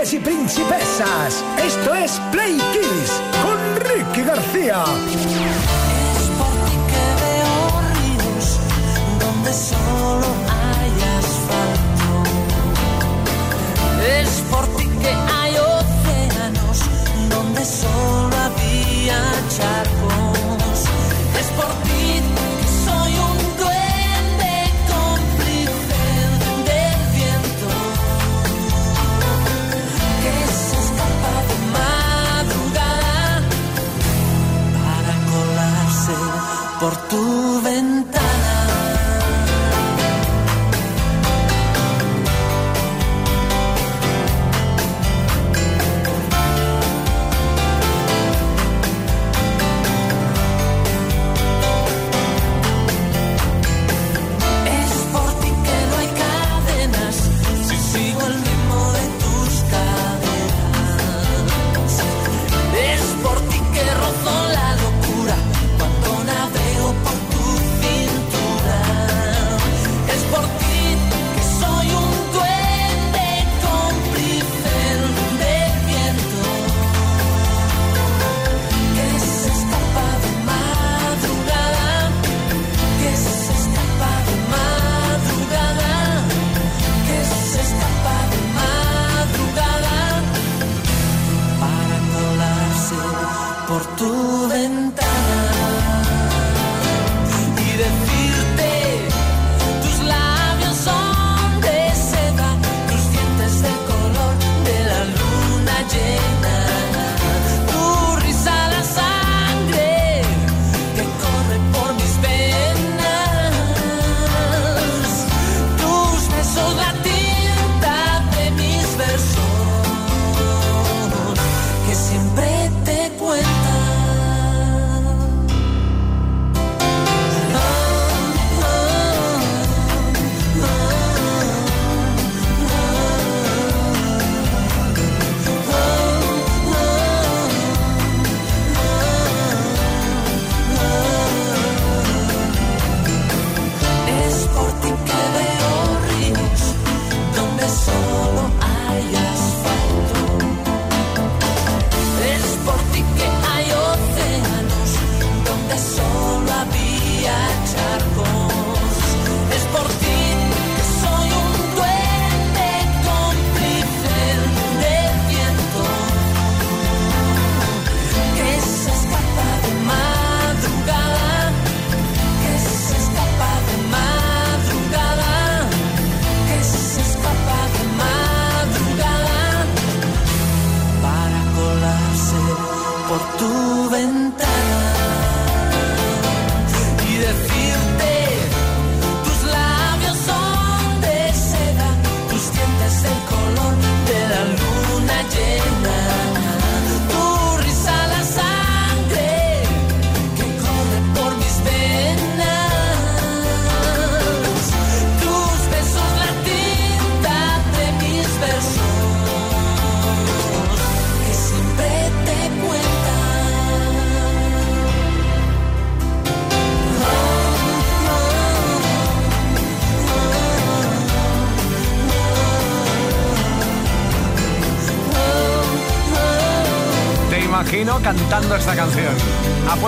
príncipes y principesas. Esto es Play Kids con Ricky García.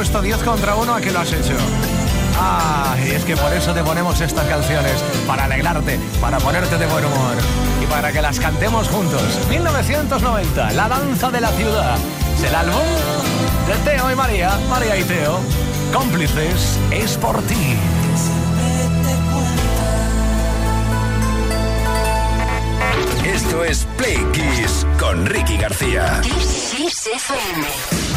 puesto 10 contra 1 a que lo has hecho. Ah, y es que por eso te ponemos estas canciones, para alegrarte, para ponerte de buen humor y para que las cantemos juntos. 1990, La Danza de la Ciudad. Es el álbum de Teo y María, María y Teo. Cómplices es por ti. Esto es Play Kiss con Ricky García. Kiss, Kiss FM.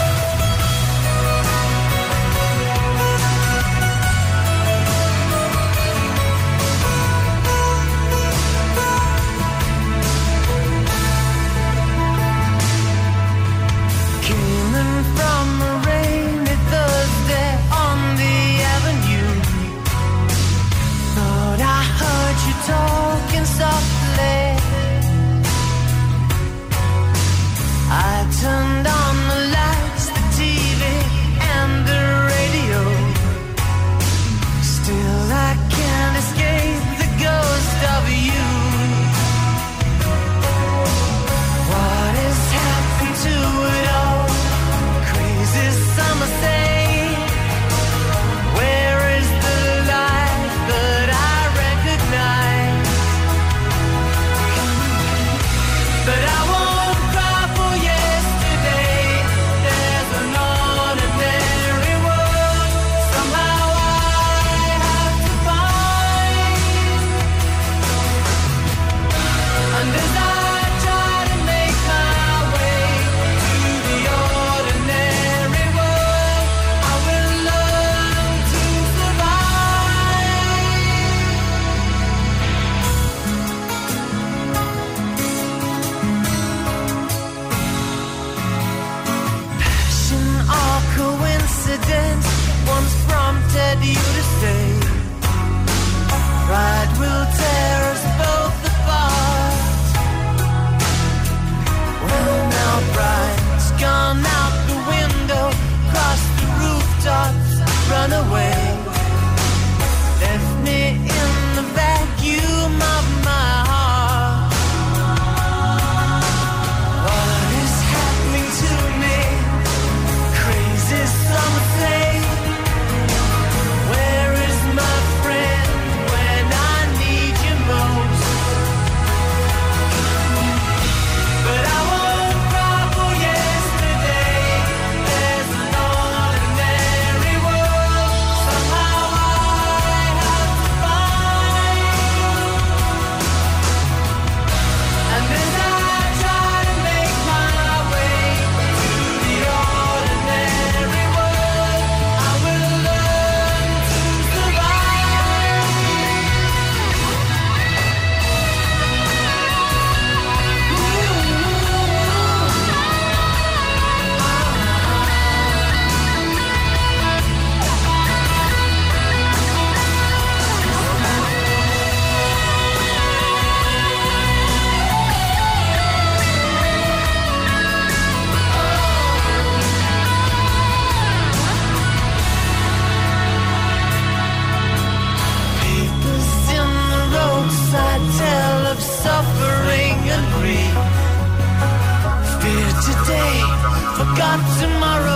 got tomorrow.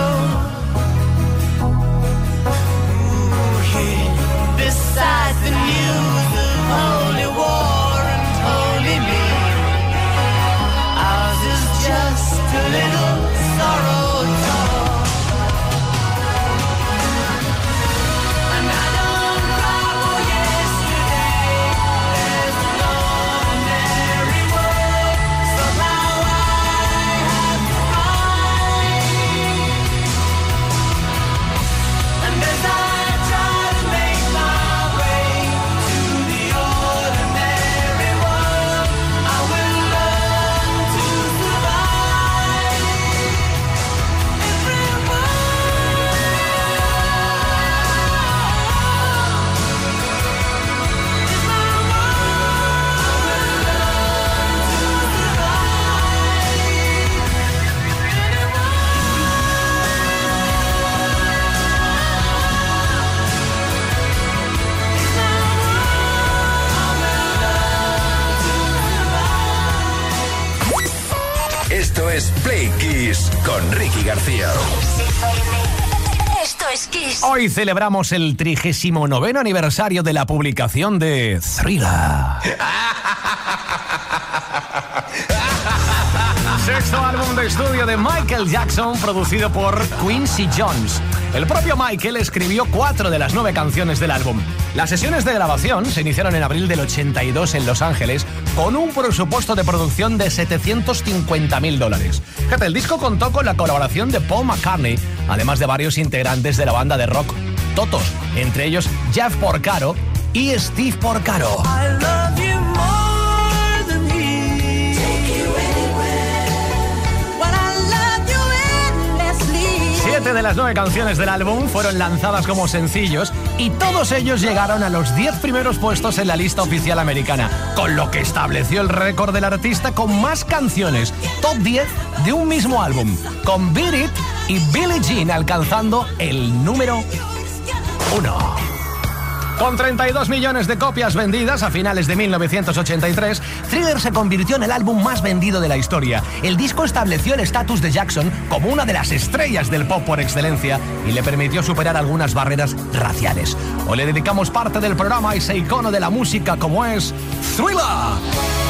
Hoy celebramos el 39 aniversario de la publicación de Thriller. Sexto álbum de estudio de Michael Jackson producido por Quincy Jones. El propio Michael escribió cuatro de las nueve canciones del álbum. Las sesiones de grabación se iniciaron en abril del 82 en Los Ángeles con un presupuesto de producción de 750 mil dólares. El disco contó con la colaboración de Paul McCartney, además de varios integrantes de la banda de rock Totos, entre ellos Jeff Porcaro y Steve Porcaro. De las nueve canciones del álbum fueron lanzadas como sencillos y todos ellos llegaron a los 10 primeros puestos en la lista oficial americana, con lo que estableció el récord del artista con más canciones, top 10 de un mismo álbum, con Beat It y Billie Jean alcanzando el número 1. Con 32 millones de copias vendidas a finales de 1983, Thriller se convirtió en el álbum más vendido de la historia. El disco estableció el estatus de Jackson como una de las estrellas del pop por excelencia y le permitió superar algunas barreras raciales. Hoy le dedicamos parte del programa a ese icono de la música como es Thriller.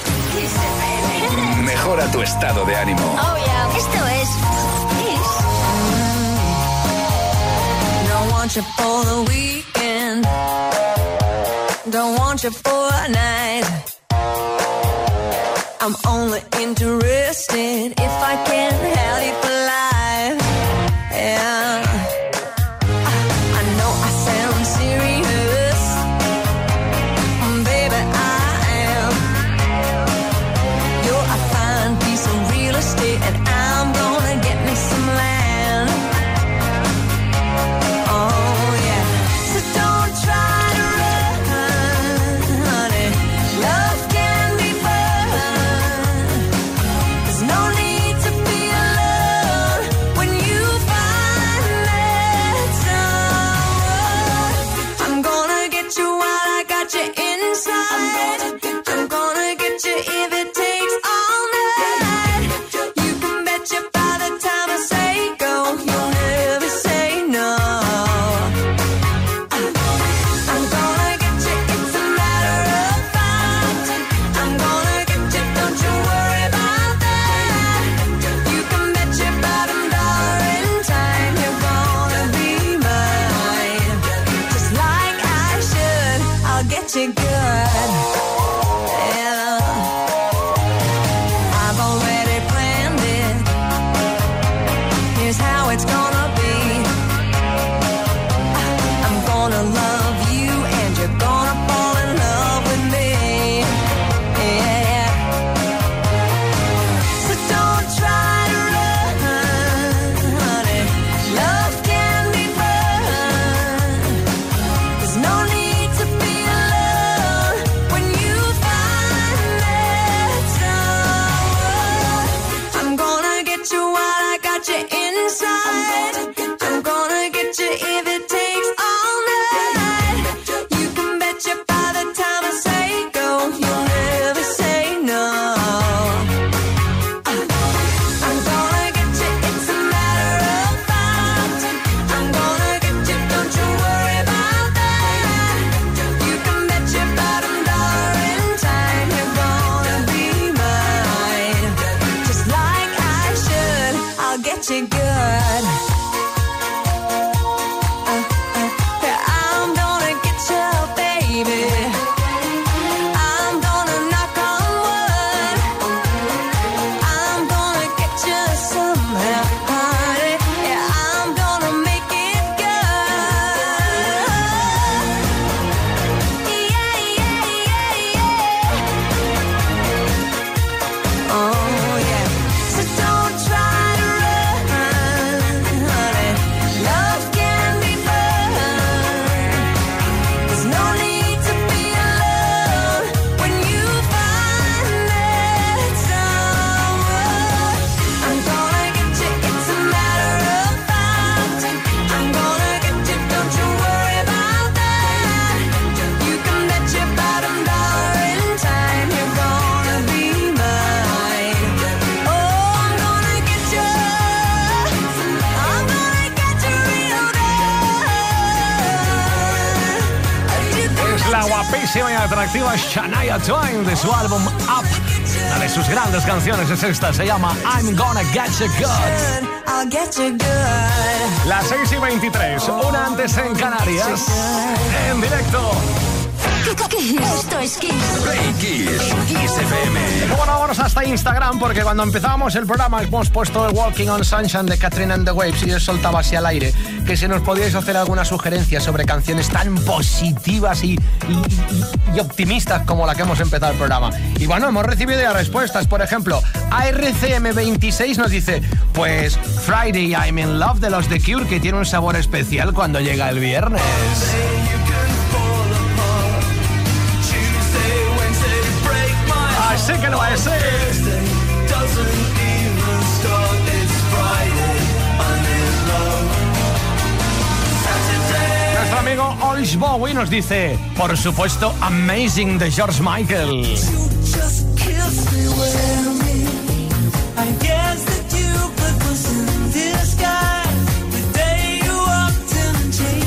Mejora tu estado de ánimo. Oh, yeah. Esto es Kiss. Don't want you for the weekend. Don't want you for a night. I'm only interested if I can Shania Twain de su álbum Up. Una de sus grandes canciones es esta, se llama I'm Gonna Get You Good. Las 6 y 23, una antes en Canarias, en directo Esto es Kiss. Play Kiss. Kiss FM. Bueno, vámonos hasta Instagram porque cuando empezamos el programa hemos puesto el Walking on Sunshine de Catherine and the Waves y yo soltaba así al aire que si nos podíais hacer alguna sugerencia sobre canciones tan positivas y- y optimistas como la que hemos empezado el programa. Y bueno, hemos recibido ya respuestas. Por ejemplo, ARCM26 nos dice, pues Friday I'm in Love de los The Cure que tiene un sabor especial cuando llega el viernes. Así que lo va a ser. Amigo Olish Bowie nos dice, por supuesto, Amazing de George Michael.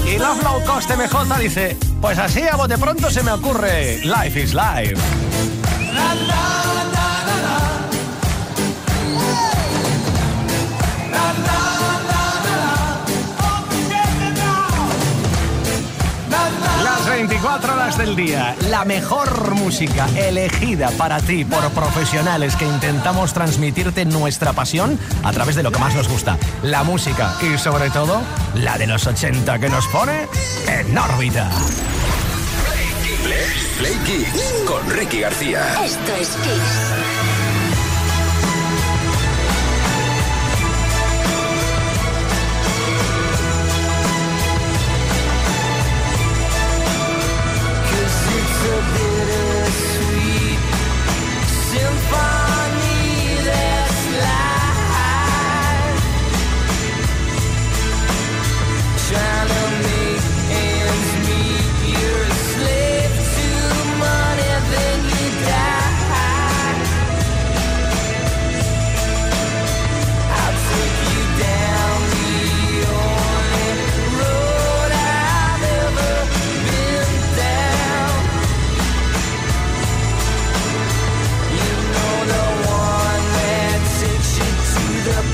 Y Love Low Cost MJ dice, pues así a bote pronto se me ocurre, Life is Life. 24 horas del día, la mejor música elegida para ti por profesionales que intentamos transmitirte nuestra pasión a través de lo que más nos gusta, la música y sobre todo la de los 80 que nos pone en órbita. Play, Kiss con Ricky García. Esto es Kiss.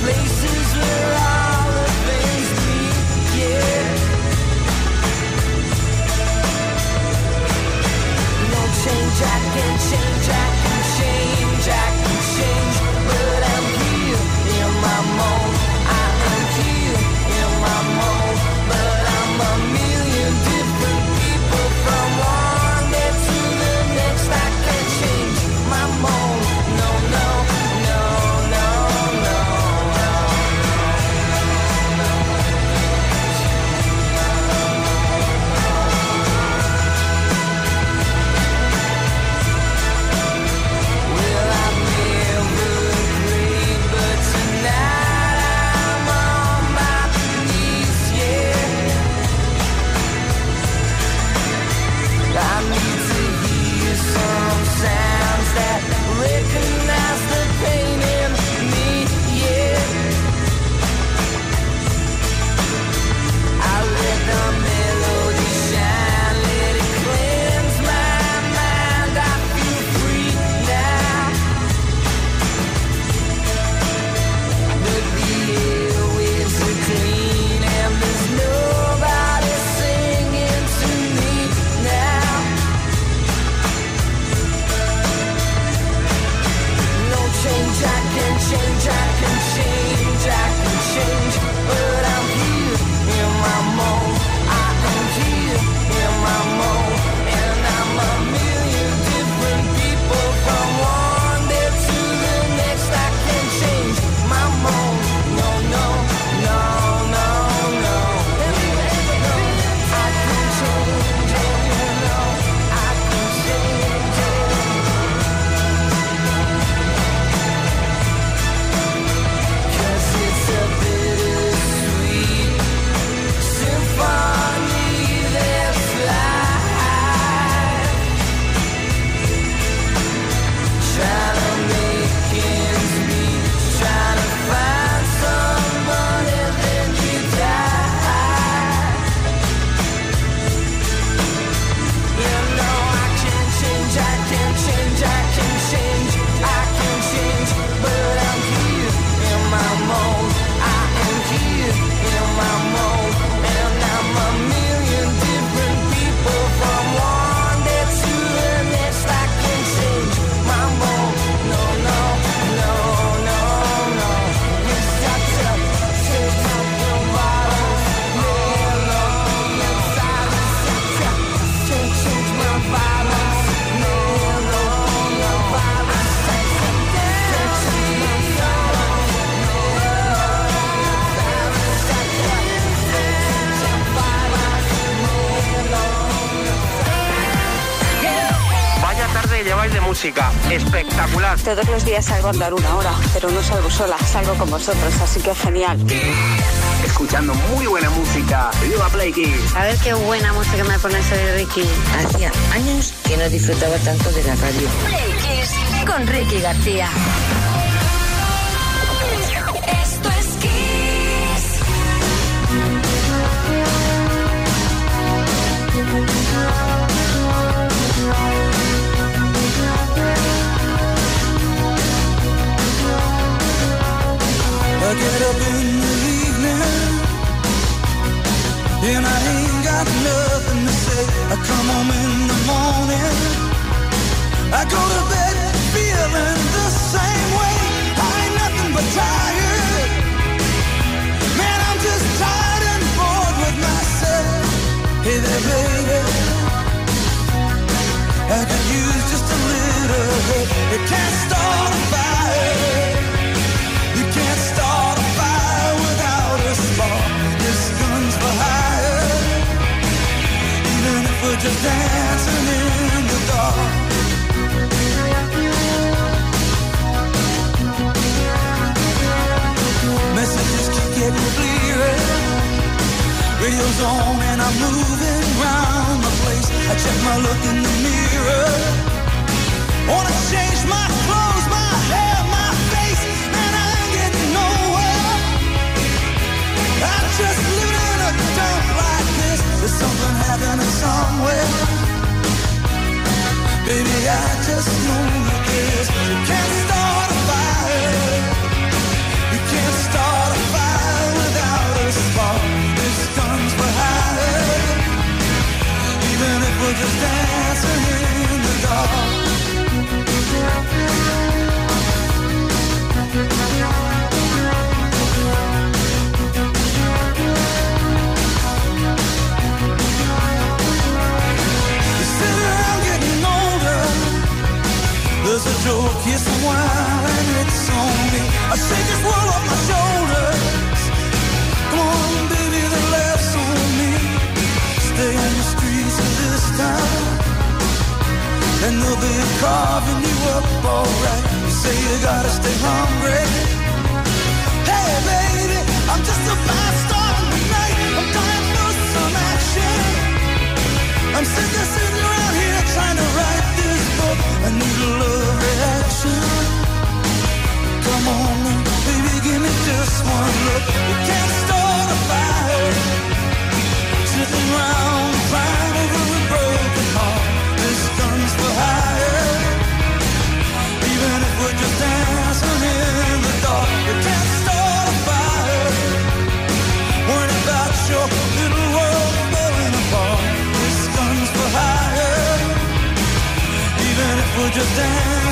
place música. Espectacular. Todos los días salgo a andar una hora, pero no salgo sola, salgo con vosotros, así que genial. Escuchando muy buena música. ¡Viva Play Kiss! A ver qué buena música me pones hoy, Ricky. Hacía años que no disfrutaba tanto de la radio. Play Kiss con Ricky García. I get up in the evening and I ain't got nothing to say. I come home in the morning. I go to bed feeling the same way. I ain't nothing but tired. Man, I'm just tired and bored with myself. Hey there, baby. I could use just a little help. You can't start a fire. We're just dancing in the dark. Messages keep getting clearer. Radio's on and I'm moving round the place. I check my look in the mirror. Wanna change my clothes, Baby, I just know. You can't start a fire. You can't start a fire without a spark. Even if we're just dancing in the dark. Say you gotta stay hungry. Hey, baby, I'm just a just one look. You can't start a fire. Crying over a broken heart. This for. Even if we're just dancing in the dark, you can't start a fire. About your little world falling apart. This for. Even if we're just dancing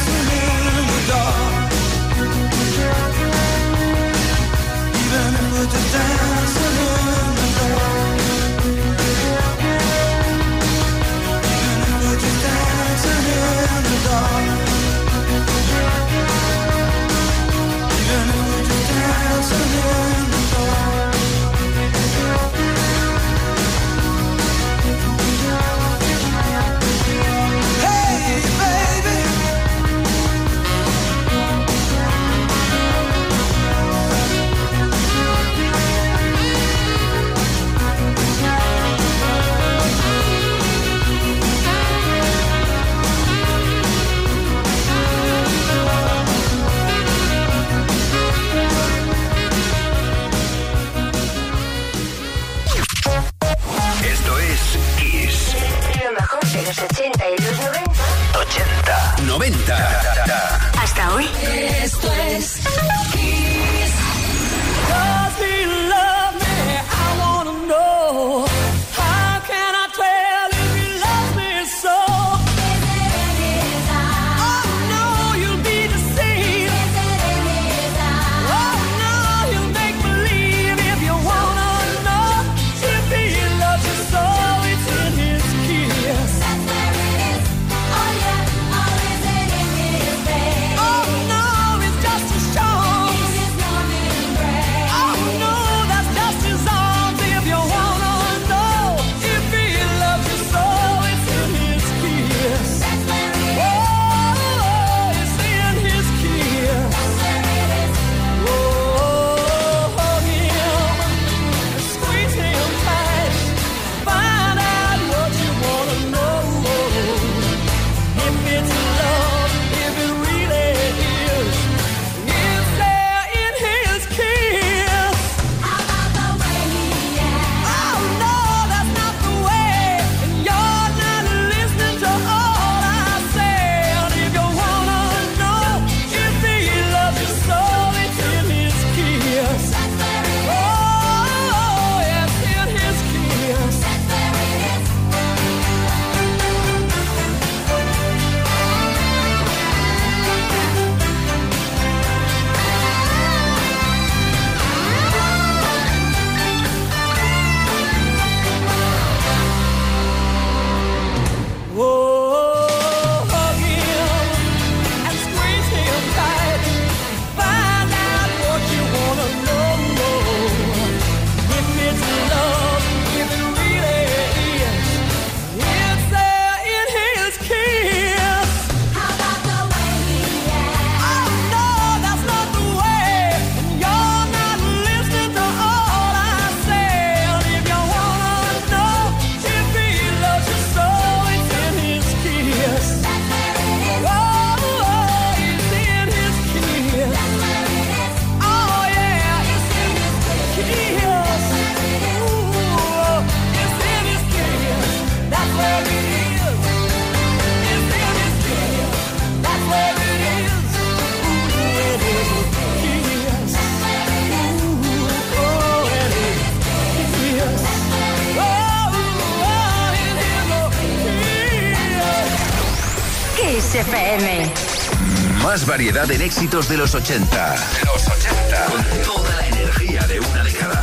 variedad en éxitos de los 80. Los 80. Con toda la energía de una década.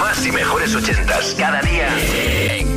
Más y mejores 80 cada día en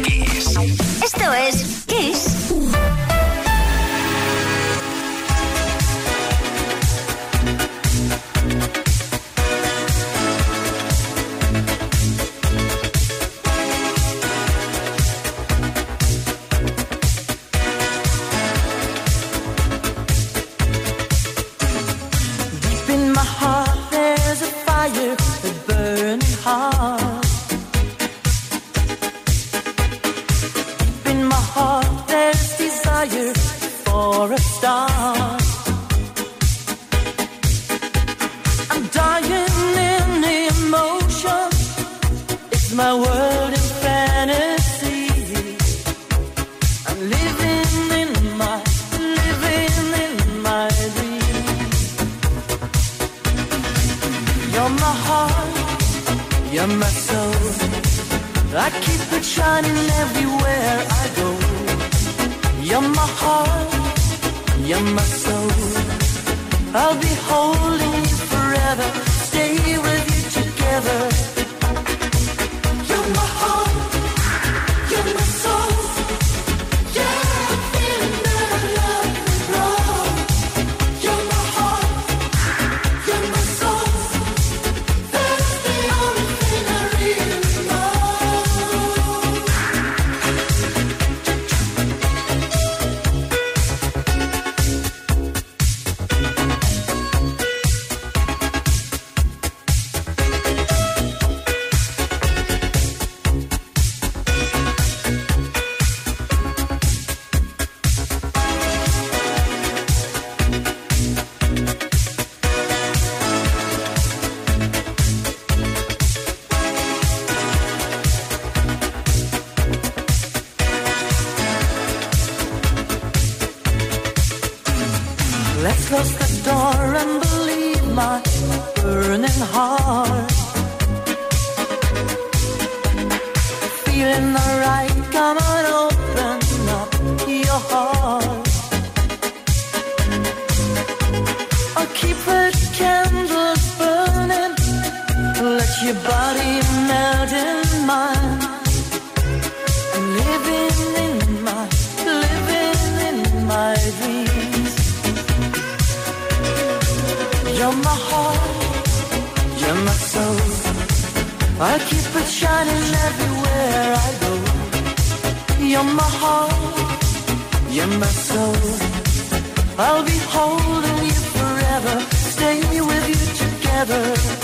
my world in fantasy. I'm living in my, living in my dream. You're my heart, you're my soul. I keep it shining everywhere I go. You're my heart, you're my soul. I'll be holding you forever, stay with you together. Feeling alright, come on, open up your heart. Keep the candles burning, let your body melt in mine. I'm living in my, living in my dreams. You're my heart, you're my soul. I soul. I'll be holding you forever, stay with you together.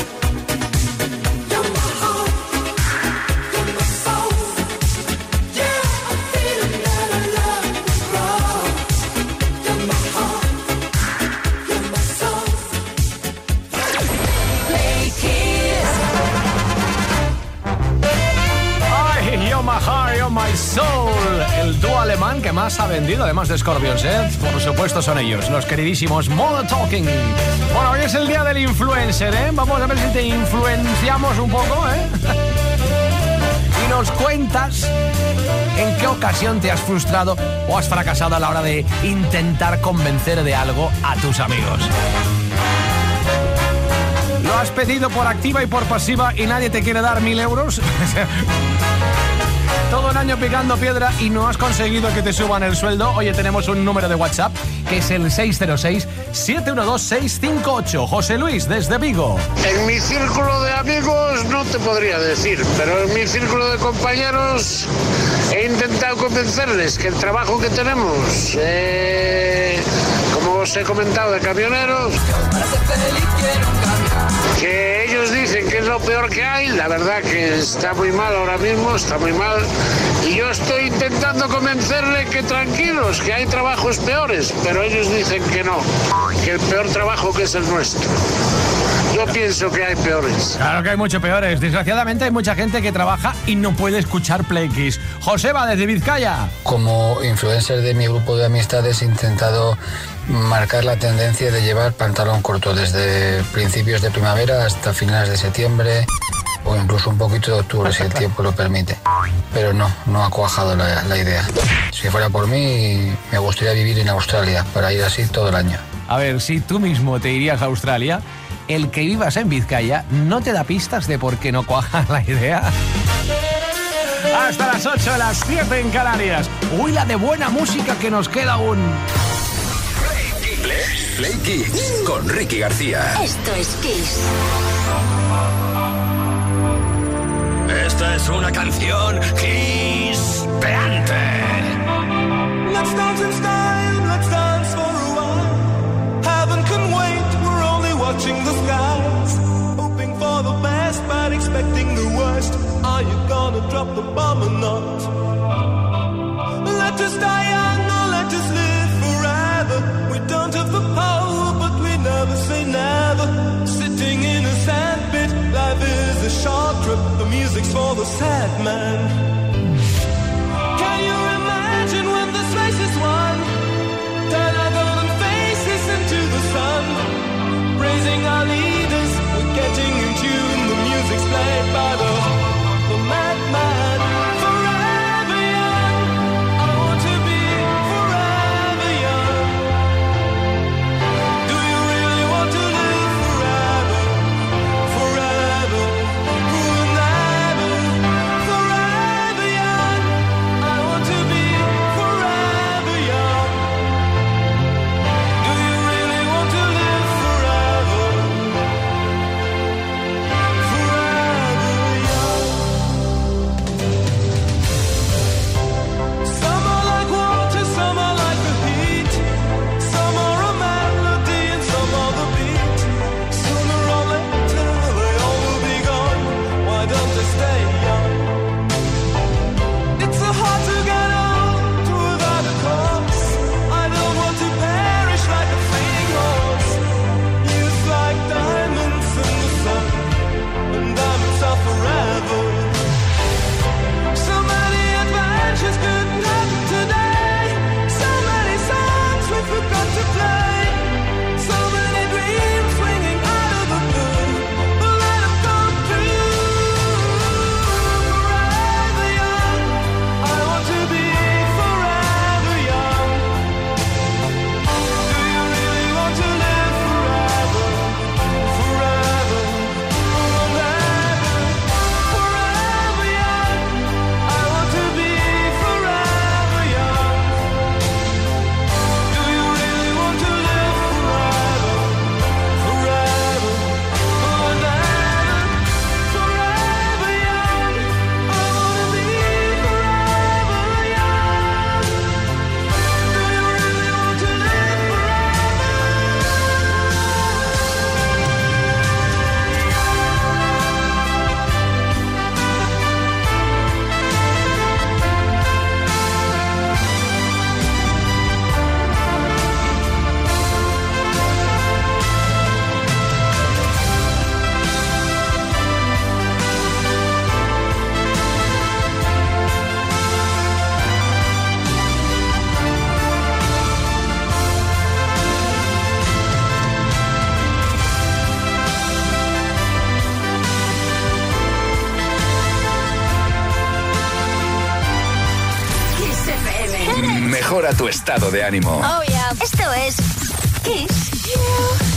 Además de Scorpions, ¿eh? Por supuesto son ellos, los queridísimos Modern Talking. Bueno, hoy es el día del influencer, ¿eh? Vamos a ver si te influenciamos un poco, ¿eh? y nos cuentas en qué ocasión te has frustrado o has fracasado a la hora de intentar convencer de algo a tus amigos. ¿Lo has pedido por activa y por pasiva y nadie te quiere dar mil euros? Un año picando piedra y no has conseguido que te suban el sueldo. Oye, tenemos un número de WhatsApp que es el 606-712-658. José Luis, desde Vigo. En mi círculo de amigos no te podría decir, pero en mi círculo de compañeros he intentado convencerles que el trabajo que tenemos, eh, como os he comentado, de camioneros, que ellos que es lo peor que hay, la verdad que está muy mal ahora mismo, está muy mal, y yo estoy intentando convencerle que tranquilos, que hay trabajos peores, pero ellos dicen que no, que el peor trabajo que es el nuestro. Yo pienso que hay peores. Claro que hay mucho peores. Desgraciadamente hay mucha gente que trabaja y no puede escuchar Play Kiss. Joseba, desde Vizcaya. Como influencer de mi grupo de amistades he intentado marcar la tendencia de llevar pantalón corto desde principios de primavera hasta finales de septiembre o incluso un poquito de octubre si el tiempo lo permite. Pero no, no ha cuajado la, la idea. Si fuera por mí, me gustaría vivir en Australia para ir así todo el año. A ver, si tú mismo te irías a Australia, el que vivas en Vizcaya no te da pistas de por qué no cuaja la idea. Hasta las 8, las 7 en Canarias. Uy, la de buena música que nos queda aún. Play Kids con Ricky García. Esto es Kiss. Esta es una canción chispeante. Let's dance in style, let's dance for a while. Heaven can wait, we're only watching the skies. Hoping for the best, but expecting the worst. Are you gonna drop the bomb or not? By the, Mejora tu estado de ánimo. Oh yeah. Esto es Kiss.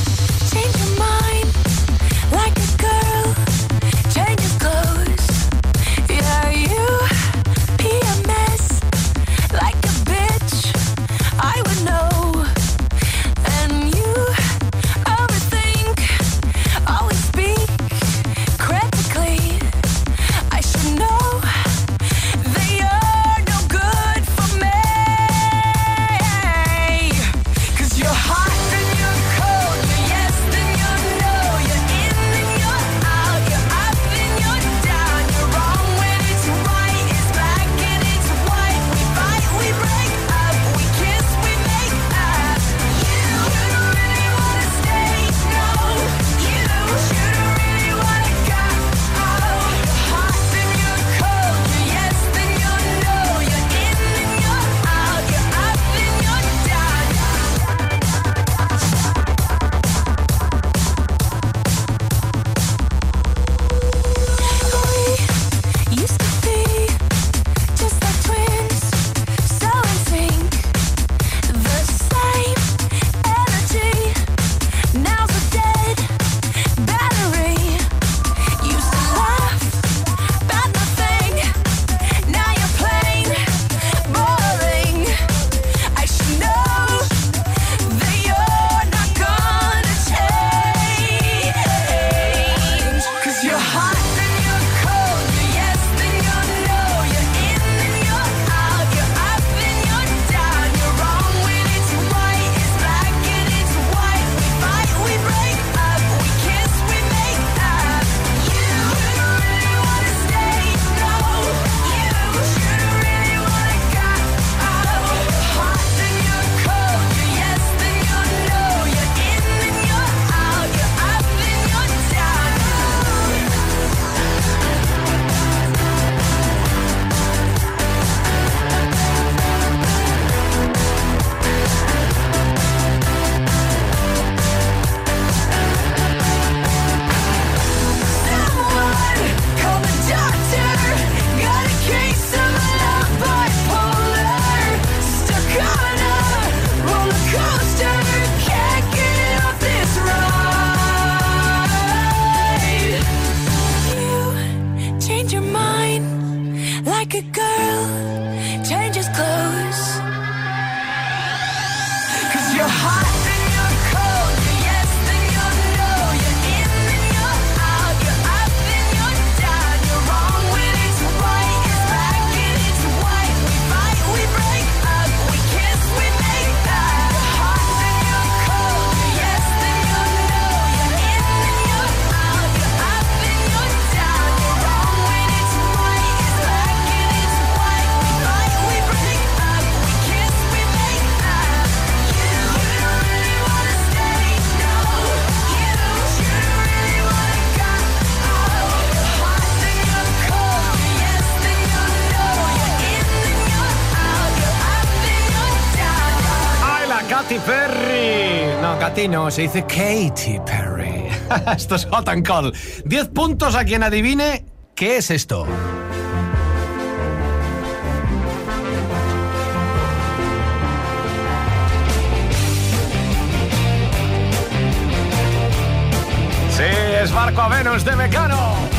Perry. No, Katy no, se dice Katy Perry. esto es Hot and Cold. 10 puntos a quien adivine qué es esto. Sí, es Barco a Venus de Mecano.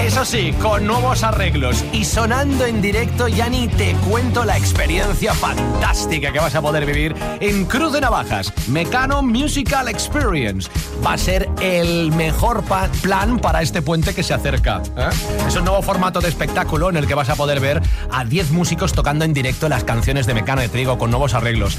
Eso sí, con nuevos arreglos y sonando en directo, ya ni te cuento la experiencia fantástica que vas a poder vivir en Cruz de Navajas. Mecano Musical Experience. Va a ser el mejor plan para este puente que se acerca. ¿eh? Es un nuevo formato de espectáculo en el que vas a poder ver a 10 músicos tocando en directo las canciones de Mecano de Trigo con nuevos arreglos.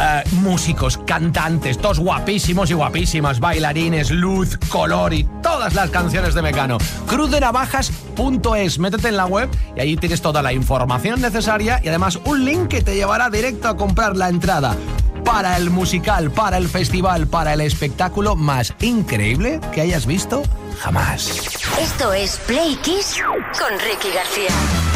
Eh, músicos, cantantes, todos guapísimos y guapísimas, bailarines, luz, color y todas las canciones de Mecano. Cruzdenavajas.es, métete en la web y ahí tienes toda la información necesaria y además un link que te llevará directo a comprar la entrada para el musical, para el festival, para el espectáculo más increíble que hayas visto jamás. Esto es Play Kiss con Ricky García.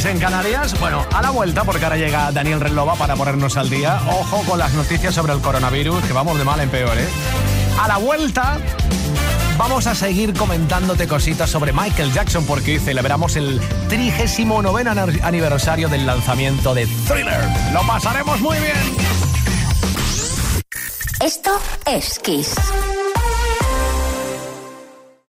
6 en Canarias. Bueno, a la vuelta, porque ahora llega Daniel Relova para ponernos al día. Ojo con las noticias sobre el coronavirus, que vamos de mal en peor, ¿eh? A la vuelta, vamos a seguir comentándote cositas sobre Michael Jackson, porque hoy celebramos el 39 aniversario del lanzamiento de Thriller. Lo pasaremos muy bien. Esto es Kiss.